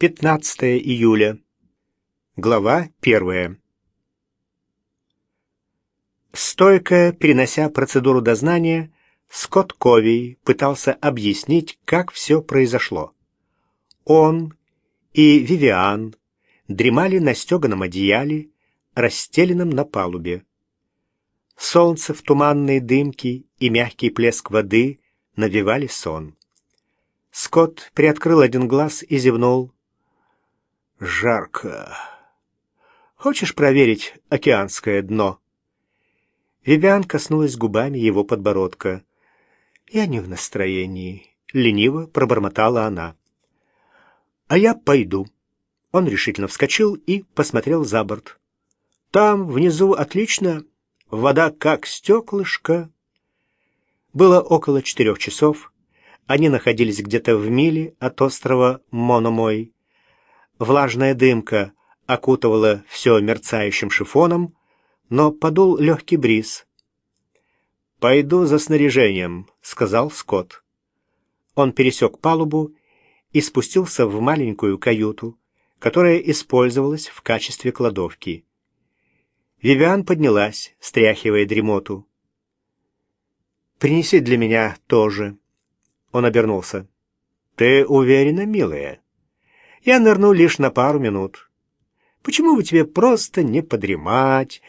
15 июля. Глава первая. Стойко перенося процедуру дознания, Скотт Ковий пытался объяснить, как все произошло. Он и Вивиан дремали на стеганом одеяле, расстеленном на палубе. Солнце в туманной дымке и мягкий плеск воды навевали сон. Скотт приоткрыл один глаз и зевнул. «Жарко. Хочешь проверить океанское дно?» Вивиан коснулась губами его подбородка. «Я не в настроении», — лениво пробормотала она. «А я пойду». Он решительно вскочил и посмотрел за борт. «Там, внизу, отлично вода как стеклышко. Было около четырех часов. Они находились где-то в миле от острова Мономой. Влажная дымка окутывала все мерцающим шифоном, но подул легкий бриз. «Пойду за снаряжением», — сказал Скотт. Он пересек палубу и спустился в маленькую каюту, которая использовалась в качестве кладовки. Вивиан поднялась, стряхивая дремоту. «Принеси для меня тоже». Он обернулся. «Ты уверена, милая? Я нырну лишь на пару минут. Почему бы тебе просто не подремать?»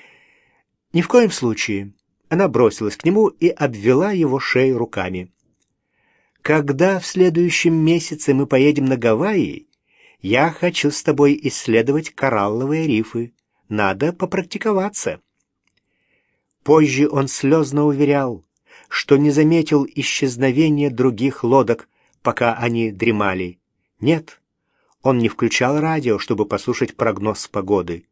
«Ни в коем случае». Она бросилась к нему и обвела его шею руками. «Когда в следующем месяце мы поедем на Гавайи, я хочу с тобой исследовать коралловые рифы. Надо попрактиковаться. Позже он слезно уверял, что не заметил исчезновения других лодок, пока они дремали. Нет, он не включал радио, чтобы послушать прогноз погоды.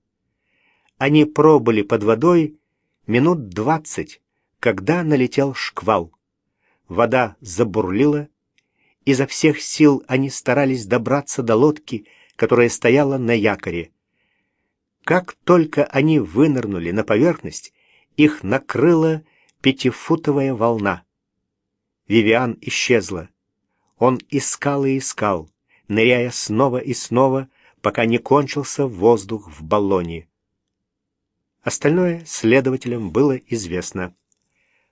Они пробыли под водой минут двадцать, когда налетел шквал. Вода забурлила, изо всех сил они старались добраться до лодки, которая стояла на якоре. Как только они вынырнули на поверхность, их накрыла пятифутовая волна. Вивиан исчезла. Он искал и искал, ныряя снова и снова, пока не кончился воздух в баллоне. Остальное следователям было известно.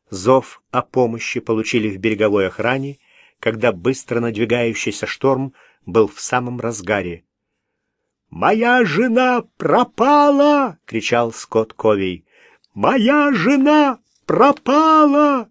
Зов о помощи получили в береговой охране, когда быстро надвигающийся шторм был в самом разгаре. «Моя жена пропала!» — кричал Скотт Ковей. «Моя жена пропала!»